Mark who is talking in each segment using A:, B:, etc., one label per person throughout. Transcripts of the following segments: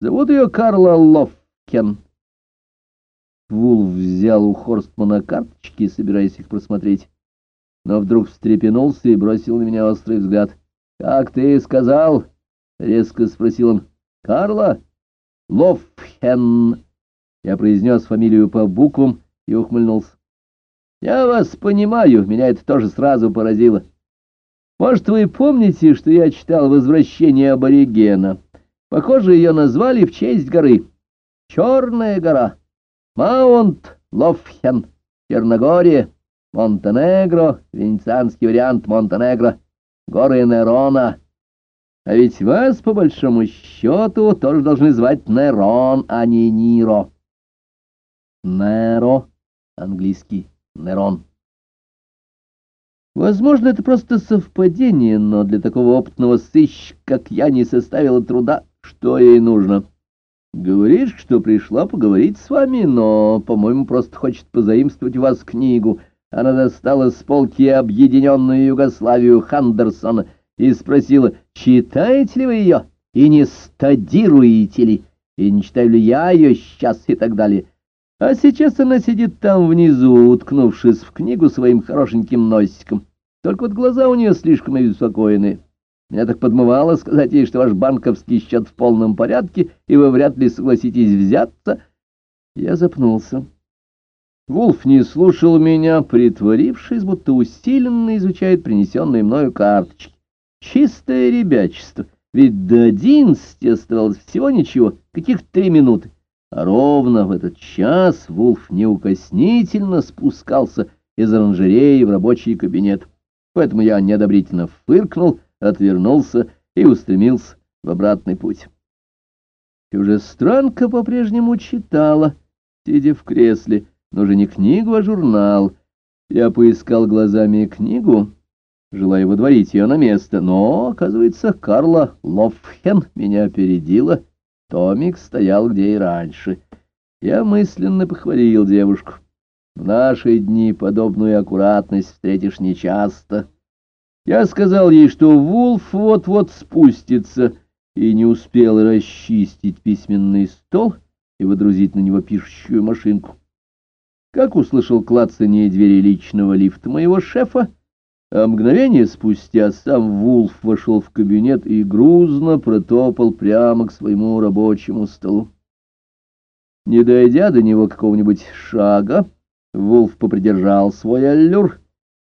A: Зовут ее Карла Ловкен. Вулф взял у Хорстмана карточки, собираясь их просмотреть, но вдруг встрепенулся и бросил на меня острый взгляд. — Как ты сказал? — резко спросил он. — Карла? — Ловхен. Я произнес фамилию по буквам и ухмыльнулся. — Я вас понимаю, меня это тоже сразу поразило. Может, вы помните, что я читал «Возвращение аборигена»? Похоже, ее назвали в честь горы. Черная гора. Маунт Лофхен. Черногория. Монтенегро. Венецианский вариант Монтенегро. Горы Нерона. А ведь вас, по большому счету, тоже должны звать Нерон, а не Ниро. Неро. Английский. Нерон. Возможно, это просто совпадение, но для такого опытного сыщика, как я, не составило труда. Что ей нужно? Говоришь, что пришла поговорить с вами, но, по-моему, просто хочет позаимствовать у вас книгу. Она достала с полки объединенную Югославию Хандерсона и спросила, читаете ли вы ее и не стадируете ли, и не читаю ли я ее сейчас и так далее. А сейчас она сидит там внизу, уткнувшись в книгу своим хорошеньким носиком. Только вот глаза у нее слишком обеспокоенные. Меня так подмывало сказать ей, что ваш банковский счет в полном порядке, и вы вряд ли согласитесь взяться. Я запнулся. Вулф не слушал меня, притворившись, будто усиленно изучает принесенные мною карточки. Чистое ребячество, ведь до одиннадцати оставалось всего ничего, каких три минуты. А ровно в этот час Вулф неукоснительно спускался из оранжереи в рабочий кабинет. Поэтому я неодобрительно фыркнул, отвернулся и устремился в обратный путь. Чужестранка по-прежнему читала, сидя в кресле, но уже не книгу, а журнал. Я поискал глазами книгу, желая водворить ее на место, но, оказывается, Карла Лофхен меня опередила. Томик стоял где и раньше. Я мысленно похвалил девушку. В наши дни подобную аккуратность встретишь нечасто. Я сказал ей, что Вулф вот-вот спустится, и не успел расчистить письменный стол и водрузить на него пишущую машинку. Как услышал клацание двери личного лифта моего шефа, а мгновение спустя сам Вулф вошел в кабинет и грузно протопал прямо к своему рабочему столу. Не дойдя до него какого-нибудь шага, Вулф попридержал свой аллюр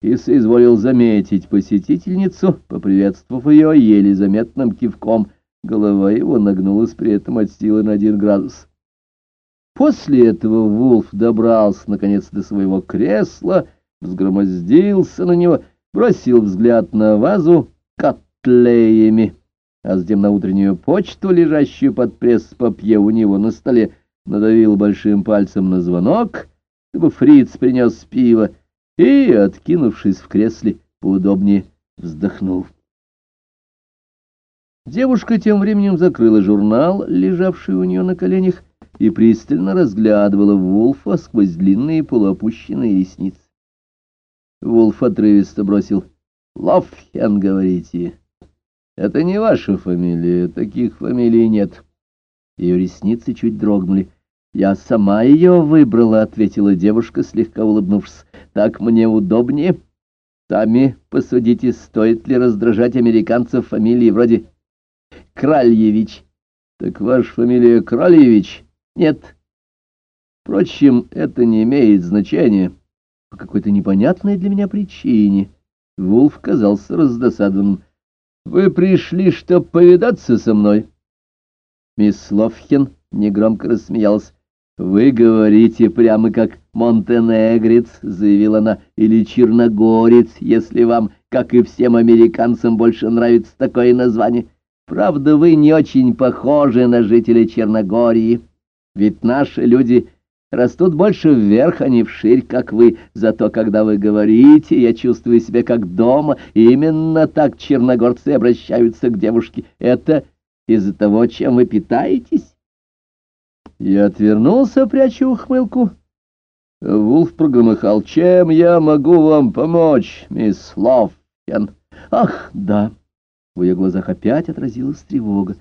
A: и соизволил заметить посетительницу, поприветствовав ее еле заметным кивком. Голова его нагнулась при этом от силы на один градус. После этого Вулф добрался, наконец, до своего кресла, взгромоздился на него, бросил взгляд на вазу котлеями, а затем на утреннюю почту, лежащую под пресс-папье у него на столе, надавил большим пальцем на звонок, чтобы фриц принес пиво, и, откинувшись в кресле, поудобнее вздохнул. Девушка тем временем закрыла журнал, лежавший у нее на коленях, и пристально разглядывала Вулфа сквозь длинные полуопущенные ресницы. Вулф отрывисто бросил. «Лофхен, говорите? Это не ваша фамилия, таких фамилий нет». Ее ресницы чуть дрогнули. «Я сама ее выбрала», — ответила девушка, слегка улыбнувшись. «Так мне удобнее. Сами посудите, стоит ли раздражать американцев фамилии вроде Кральевич». «Так ваша фамилия Кральевич?» «Нет». Впрочем, это не имеет значения. По какой-то непонятной для меня причине Вулф казался раздосадованным. «Вы пришли, чтобы повидаться со мной?» Мисс Лофхен негромко рассмеялась. «Вы говорите прямо как монтенегрец», — заявила она, — «или черногорец, если вам, как и всем американцам, больше нравится такое название. Правда, вы не очень похожи на жителей Черногории, ведь наши люди растут больше вверх, а не вширь, как вы. Зато, когда вы говорите, я чувствую себя как дома. Именно так черногорцы обращаются к девушке. Это из-за того, чем вы питаетесь?» Я отвернулся, пряча ухмылку. Вулф прогромыхал. «Чем я могу вам помочь, мисс Ловкен?» «Ах, да!» В ее глазах опять отразилась тревога.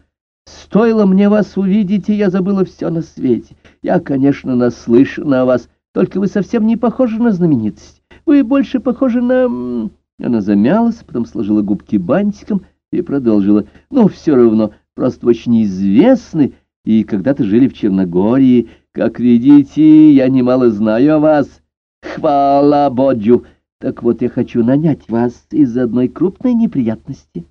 A: Стоило мне вас увидеть, и я забыла все на свете. Я, конечно, наслышана о вас, только вы совсем не похожи на знаменитость. Вы больше похожи на...» Она замялась, потом сложила губки бантиком и продолжила. «Ну, все равно, просто очень известны, и когда-то жили в Черногории. Как видите, я немало знаю о вас. Хвала Боджу! Так вот, я хочу нанять вас из одной крупной неприятности».